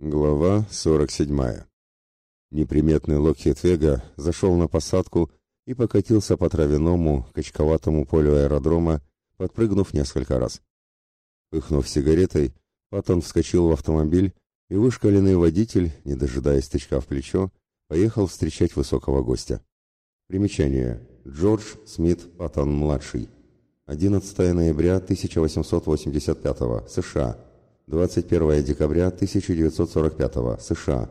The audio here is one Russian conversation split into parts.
Глава 47. Неприметный Локхит Вега зашел на посадку и покатился по травяному, качковатому полю аэродрома, подпрыгнув несколько раз. Пыхнув сигаретой, Паттон вскочил в автомобиль, и вышкаленный водитель, не дожидаясь тычка в плечо, поехал встречать высокого гостя. Примечание. Джордж Смит Паттон-младший. 11 ноября 1885 США. 21 декабря 1945 США.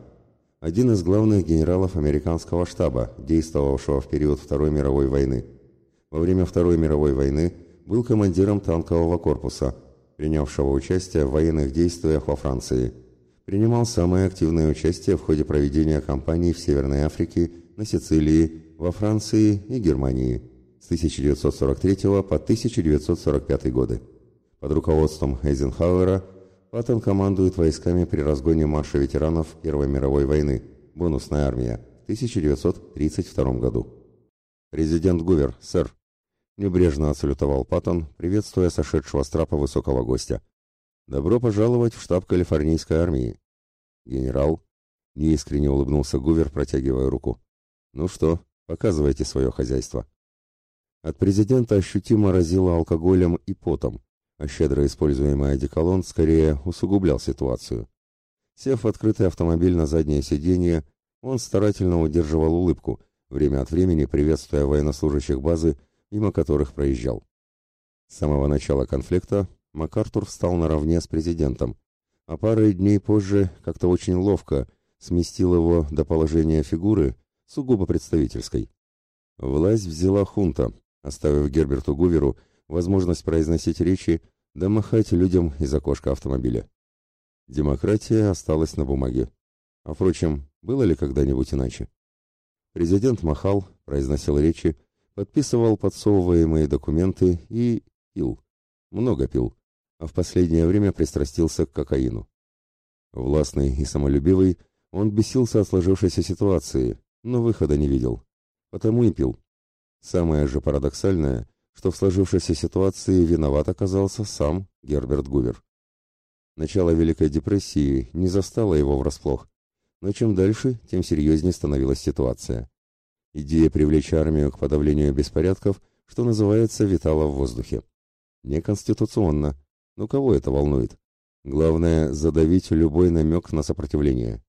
Один из главных генералов американского штаба, действовавшего в период Второй мировой войны. Во время Второй мировой войны был командиром танкового корпуса, принявшего участие в военных действиях во Франции. Принимал самое активное участие в ходе проведения кампаний в Северной Африке, на Сицилии, во Франции и Германии с 1943 по 1945 годы. Под руководством Эйзенхауэра Паттон командует войсками при разгоне марша ветеранов Первой мировой войны, бонусная армия, в 1932 году. «Президент Гувер, сэр», — небрежно отсалютовал Паттон, приветствуя сошедшего с трапа высокого гостя. «Добро пожаловать в штаб Калифорнийской армии». «Генерал», — неискренне улыбнулся Гувер, протягивая руку. «Ну что, показывайте свое хозяйство». От президента ощутимо разило алкоголем и потом, а щедро используемый одеколон скорее усугублял ситуацию. Сев в открытый автомобиль на заднее сиденье, он старательно удерживал улыбку, время от времени приветствуя военнослужащих базы, мимо которых проезжал. С самого начала конфликта МакАртур встал наравне с президентом, а парой дней позже как-то очень ловко сместил его до положения фигуры сугубо представительской. Власть взяла хунта, оставив Герберту Гуверу возможность произносить речи да махать людям из окошка автомобиля. Демократия осталась на бумаге. А впрочем, было ли когда-нибудь иначе? Президент махал, произносил речи, подписывал подсовываемые документы и пил. Много пил, а в последнее время пристрастился к кокаину. Властный и самолюбивый, он бесился от сложившейся ситуации, но выхода не видел. Потому и пил. Самое же парадоксальное, что в сложившейся ситуации виноват оказался сам Герберт Гувер. Начало Великой депрессии не застало его врасплох, но чем дальше, тем серьезнее становилась ситуация. Идея привлечь армию к подавлению беспорядков, что называется, витала в воздухе. Неконституционно, но кого это волнует? Главное – задавить любой намек на сопротивление.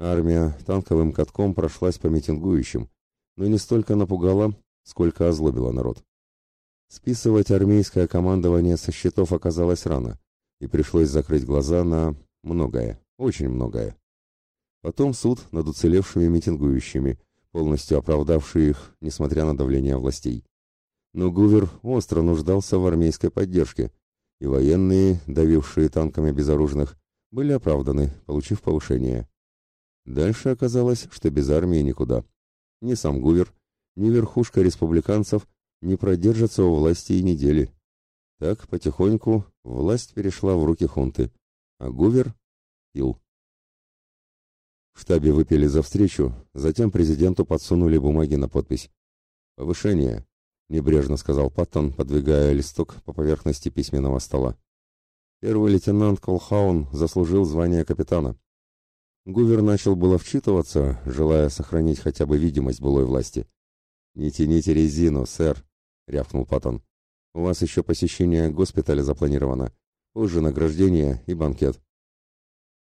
Армия танковым катком прошлась по митингующим, но не столько напугала, сколько озлобила народ. Списывать армейское командование со счетов оказалось рано, и пришлось закрыть глаза на многое, очень многое. Потом суд над уцелевшими митингующими, полностью оправдавший их, несмотря на давление властей. Но Гувер остро нуждался в армейской поддержке, и военные, давившие танками безоружных, были оправданы, получив повышение. Дальше оказалось, что без армии никуда. Ни сам Гувер, ни верхушка республиканцев не продержатся у власти и недели. Так, потихоньку, власть перешла в руки хунты, а Гувер пил. В штабе выпили за встречу, затем президенту подсунули бумаги на подпись. «Повышение», — небрежно сказал Паттон, подвигая листок по поверхности письменного стола. Первый лейтенант Колхаун заслужил звание капитана. Гувер начал было вчитываться, желая сохранить хотя бы видимость былой власти. «Не тяните резину, сэр», — рявкнул Паттон. «У вас еще посещение госпиталя запланировано, позже награждение и банкет».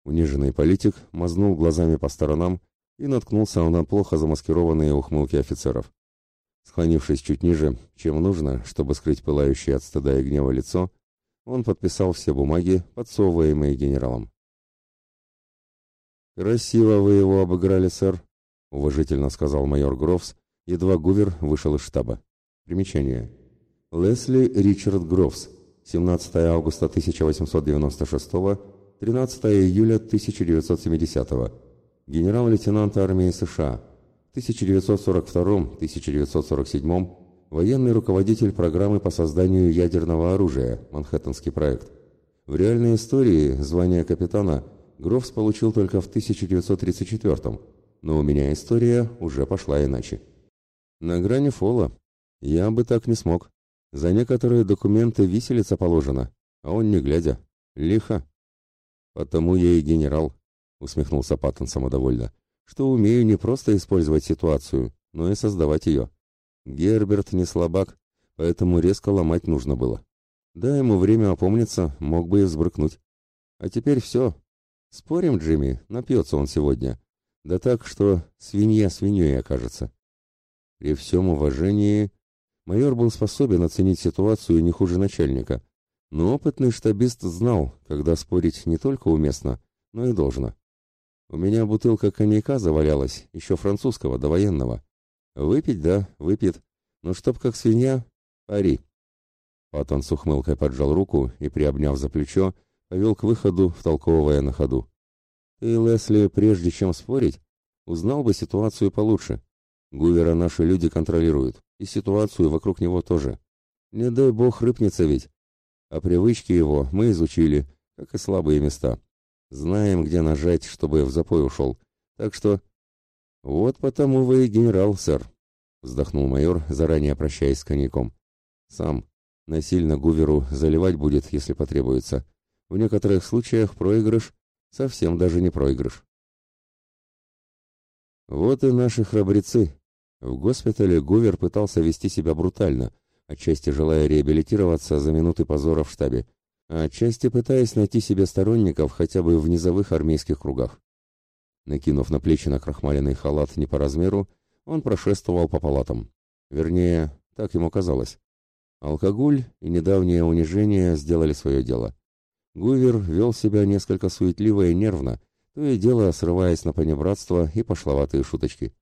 Униженный политик мазнул глазами по сторонам и наткнулся на плохо замаскированные ухмылки офицеров. Склонившись чуть ниже, чем нужно, чтобы скрыть пылающее от стыда и гнева лицо, он подписал все бумаги, подсовываемые генералом. «Красиво вы его обыграли, сэр», — уважительно сказал майор Грофс, едва Гувер вышел из штаба. Примечание. Лесли Ричард Грофс, 17 августа 1896, 13 июля 1970, генерал-лейтенант армии США, в 1942-1947, военный руководитель программы по созданию ядерного оружия, Манхэттенский проект. В реальной истории звание капитана Грофс получил только в 1934 но у меня история уже пошла иначе. На грани фола, я бы так не смог. За некоторые документы виселица положена, а он не глядя. Лихо. Потому я и генерал, усмехнулся Паттон самодовольно, что умею не просто использовать ситуацию, но и создавать ее. Герберт не слабак, поэтому резко ломать нужно было. Да, ему время опомниться, мог бы и взбрыкнуть. А теперь все. Спорим, Джимми, напьется он сегодня. Да так, что свинья свиньей окажется. При всем уважении, майор был способен оценить ситуацию не хуже начальника, но опытный штабист знал, когда спорить не только уместно, но и должно. У меня бутылка коньяка завалялась, еще французского, довоенного. Выпить, да, выпьет, но чтоб как свинья, пари. Паттон с ухмылкой поджал руку и, приобняв за плечо, повел к выходу, втолковывая на ходу. «Ты, Лесли, прежде чем спорить, узнал бы ситуацию получше. Гувера наши люди контролируют, и ситуацию вокруг него тоже. Не дай бог рыпнется ведь. А привычки его мы изучили, как и слабые места. Знаем, где нажать, чтобы в запой ушел. Так что... Вот потому вы и генерал, сэр, вздохнул майор, заранее прощаясь с коньяком. Сам. Насильно Гуверу заливать будет, если потребуется. В некоторых случаях проигрыш совсем даже не проигрыш. Вот и наши храбрецы. В госпитале Гувер пытался вести себя брутально, отчасти желая реабилитироваться за минуты позора в штабе, а отчасти пытаясь найти себе сторонников хотя бы в низовых армейских кругах. Накинув на плечи накрахмаленный халат не по размеру, он прошествовал по палатам. Вернее, так ему казалось. Алкоголь и недавнее унижение сделали свое дело. Гувер вел себя несколько суетливо и нервно, то и дело срываясь на понебратство и пошловатые шуточки.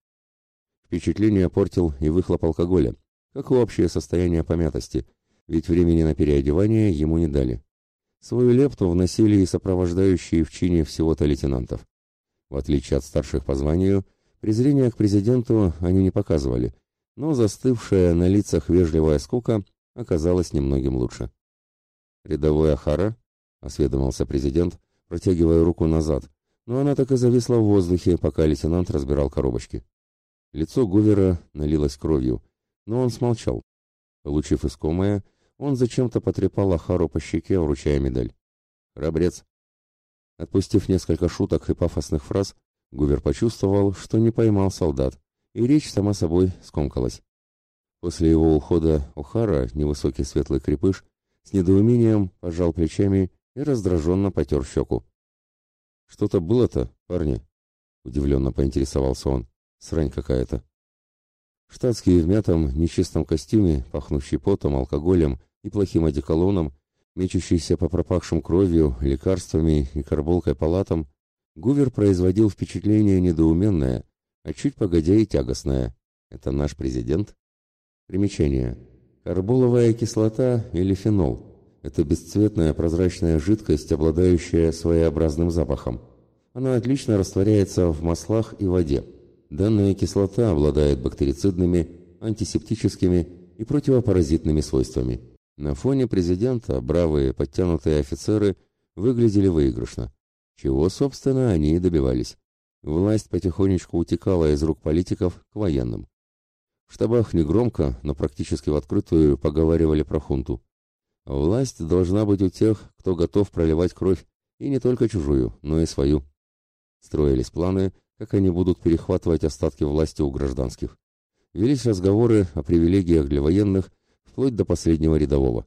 Впечатление портил и выхлоп алкоголя, как и общее состояние помятости, ведь времени на переодевание ему не дали. Свою лепту вносили и сопровождающие в чине всего-то лейтенантов. В отличие от старших по званию, презрения к президенту они не показывали, но застывшая на лицах вежливая скука оказалось немногим лучше. «Рядовой Ахара?» — осведомился президент, протягивая руку назад, но она так и зависла в воздухе, пока лейтенант разбирал коробочки. Лицо Гувера налилось кровью, но он смолчал. Получив искомое, он зачем-то потрепал Ахару по щеке, вручая медаль. «Храбрец!» Отпустив несколько шуток и пафосных фраз, Гувер почувствовал, что не поймал солдат, и речь сама собой скомкалась. После его ухода Охара, невысокий светлый крепыш, с недоумением пожал плечами и раздраженно потер щеку. «Что-то было-то, парни?» — удивленно поинтересовался он. «Срань какая-то». Штатский в мятом, нечистом костюме, пахнущий потом, алкоголем и плохим одеколоном, мечущийся по пропахшим кровью, лекарствами и карболкой палатам, Гувер производил впечатление недоуменное, а чуть погодя и тягостное. «Это наш президент?» Примечание. Карболовая кислота или фенол – это бесцветная прозрачная жидкость, обладающая своеобразным запахом. Она отлично растворяется в маслах и воде. Данная кислота обладает бактерицидными, антисептическими и противопаразитными свойствами. На фоне президента бравые подтянутые офицеры выглядели выигрышно. Чего, собственно, они и добивались. Власть потихонечку утекала из рук политиков к военным. В штабах негромко, но практически в открытую поговаривали про хунту. Власть должна быть у тех, кто готов проливать кровь, и не только чужую, но и свою. Строились планы, как они будут перехватывать остатки власти у гражданских. Велись разговоры о привилегиях для военных, вплоть до последнего рядового.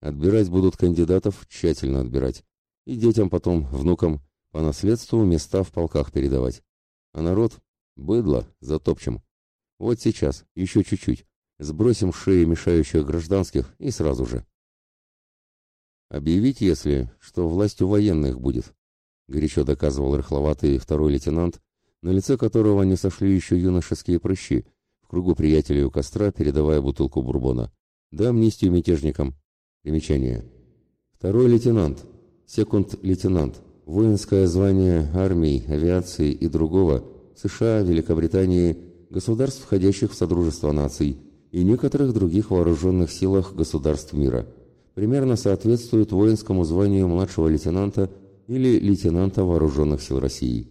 Отбирать будут кандидатов, тщательно отбирать. И детям потом, внукам, по наследству места в полках передавать. А народ — быдло, затопчем. Вот сейчас, еще чуть-чуть. Сбросим шеи мешающих гражданских и сразу же. Объявить, если, что власть у военных будет, горячо доказывал рыхловатый второй лейтенант, на лице которого не сошли еще юношеские прыщи, в кругу приятелей у костра, передавая бутылку бурбона. Да амнистию мятежникам. Примечание. Второй лейтенант, секунд-лейтенант, воинское звание армии, авиации и другого, США, Великобритании, государств, входящих в Содружество наций, и некоторых других вооруженных силах государств мира. Примерно соответствует воинскому званию младшего лейтенанта или лейтенанта вооруженных сил России.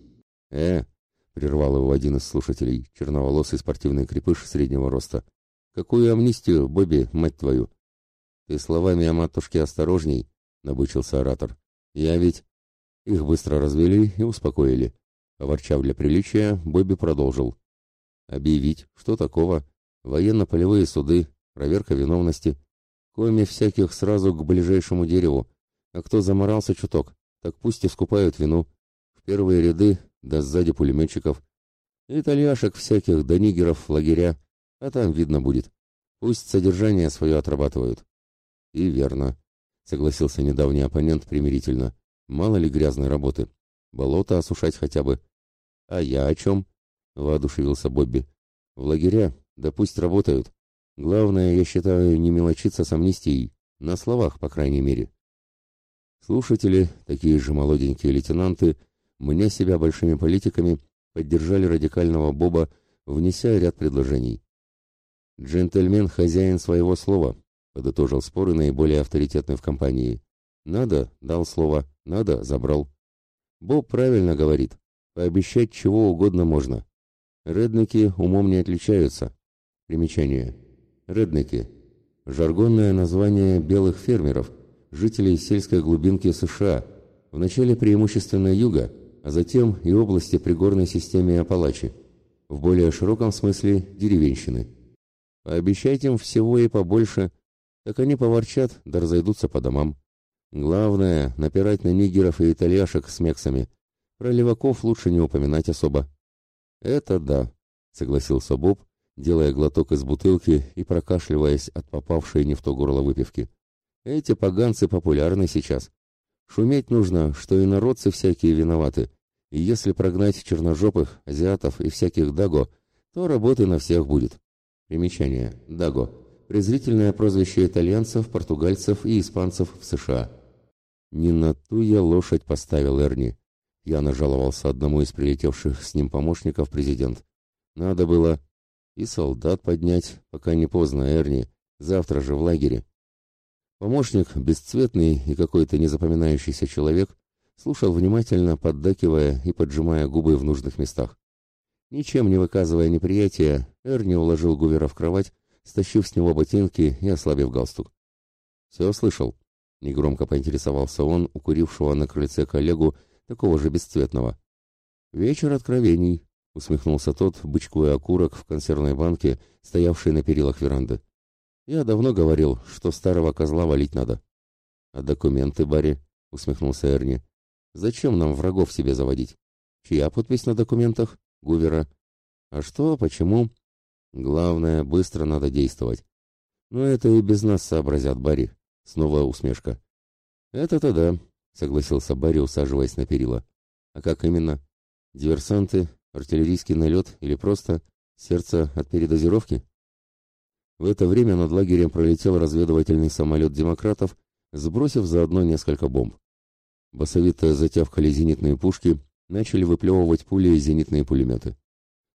«Э!» — прервал его один из слушателей, черноволосый спортивный крепыш среднего роста. «Какую амнистию, Бобби, мать твою?» «Ты словами о матушке осторожней», — набычился оратор. «Я ведь...» Их быстро развели и успокоили. Ворчав для приличия, Бобби продолжил. Объявить, что такого? Военно-полевые суды, проверка виновности. Коми всяких сразу к ближайшему дереву. А кто заморался чуток, так пусть и скупают вину. В первые ряды, да сзади пулеметчиков. Итальяшек всяких, да нигеров в лагеря. А там видно будет. Пусть содержание свое отрабатывают. И верно, согласился недавний оппонент примирительно. Мало ли грязной работы. Болото осушать хотя бы. А я о чем? Воодушевился Бобби. В лагеря, да пусть работают. Главное, я считаю, не мелочиться с амнистией. На словах, по крайней мере. Слушатели, такие же молоденькие лейтенанты, мне себя большими политиками, поддержали радикального Боба, внеся ряд предложений. «Джентльмен – хозяин своего слова», – подытожил споры наиболее авторитетный в компании. «Надо – дал слово, надо – забрал». Боб правильно говорит. Пообещать чего угодно можно. Редники умом не отличаются. Примечание. Редники. Жаргонное название белых фермеров, жителей сельской глубинки США, вначале преимущественно юга, а затем и области пригорной системы Апалачи, в более широком смысле деревенщины. Пообещайте им всего и побольше, так они поворчат, да разойдутся по домам. Главное — напирать на нигеров и итальяшек с мексами. Про леваков лучше не упоминать особо. «Это да», — согласился Боб, делая глоток из бутылки и прокашливаясь от попавшей не в то горло выпивки. «Эти поганцы популярны сейчас. Шуметь нужно, что и народцы всякие виноваты. И если прогнать черножопых, азиатов и всяких даго, то работы на всех будет». Примечание. Даго. Презрительное прозвище итальянцев, португальцев и испанцев в США. «Не на ту я лошадь поставил Эрни», — я нажаловался одному из прилетевших с ним помощников президент. «Надо было и солдат поднять, пока не поздно, Эрни, завтра же в лагере». Помощник, бесцветный и какой-то незапоминающийся человек, слушал внимательно, поддакивая и поджимая губы в нужных местах. Ничем не выказывая неприятия, Эрни уложил Гувера в кровать, стащив с него ботинки и ослабив галстук. «Все слышал?» — негромко поинтересовался он, укурившего на крыльце коллегу, такого же бесцветного. «Вечер откровений», — усмехнулся тот, бычкуя окурок в консервной банке, стоявшей на перилах веранды. «Я давно говорил, что старого козла валить надо». «А документы, Барри?» — усмехнулся Эрни. «Зачем нам врагов себе заводить? Чья подпись на документах?» Гувера. А что, почему? Главное, быстро надо действовать. Но это и без нас сообразят, Барри. Снова усмешка. Это-то да, согласился Барри, усаживаясь на перила. А как именно? Диверсанты, артиллерийский налет или просто сердце от передозировки? В это время над лагерем пролетел разведывательный самолет демократов, сбросив заодно несколько бомб. Басовито затявкали зенитные пушки, начали выплевывать пули и зенитные пулеметы.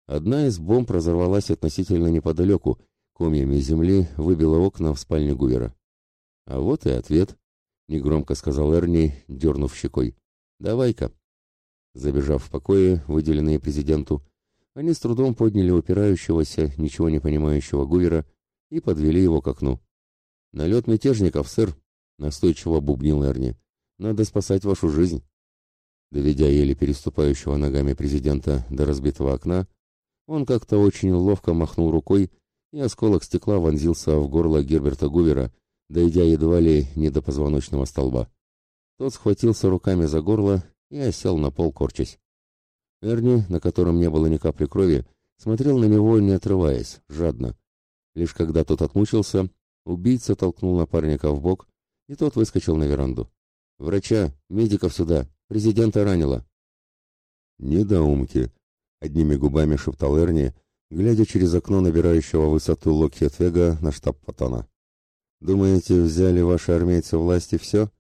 Одна из бомб разорвалась относительно неподалеку, комьями земли выбила окна в спальне Гувера. «А вот и ответ», — негромко сказал Эрни, дернув щекой. «Давай-ка». Забежав в покое, выделенные президенту, они с трудом подняли упирающегося, ничего не понимающего Гувера и подвели его к окну. «Налет мятежников, сэр», — настойчиво бубнил Эрни. «Надо спасать вашу жизнь». Доведя еле переступающего ногами президента до разбитого окна, он как-то очень ловко махнул рукой, и осколок стекла вонзился в горло Герберта Гувера, дойдя едва ли не до позвоночного столба. Тот схватился руками за горло и осел на пол, корчась. Эрни, на котором не было ни капли крови, смотрел на него, не отрываясь, жадно. Лишь когда тот отмучился, убийца толкнул напарника в бок, и тот выскочил на веранду. «Врача! Медиков сюда! Президента ранило. Недоумки, одними губами шептал Эрни, глядя через окно набирающего высоту Локхетвега на штаб Патона. Думаете, взяли ваши армейцы власти все?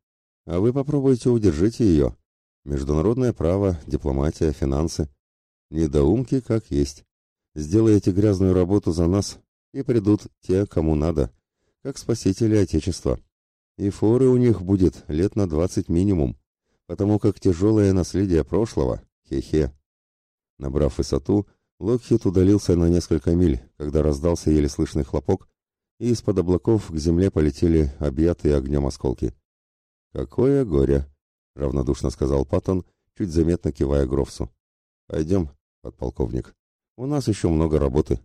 А вы попробуйте удержите ее. Международное право, дипломатия, финансы. Недоумки как есть. Сделаете грязную работу за нас, и придут те, кому надо, как спасители Отечества. И форы у них будет лет на двадцать минимум потому как тяжелое наследие прошлого, хе-хе. Набрав высоту, Локхит удалился на несколько миль, когда раздался еле слышный хлопок, и из-под облаков к земле полетели объятые огнем осколки. «Какое горе!» — равнодушно сказал Паттон, чуть заметно кивая Грофсу. «Пойдем, подполковник. У нас еще много работы».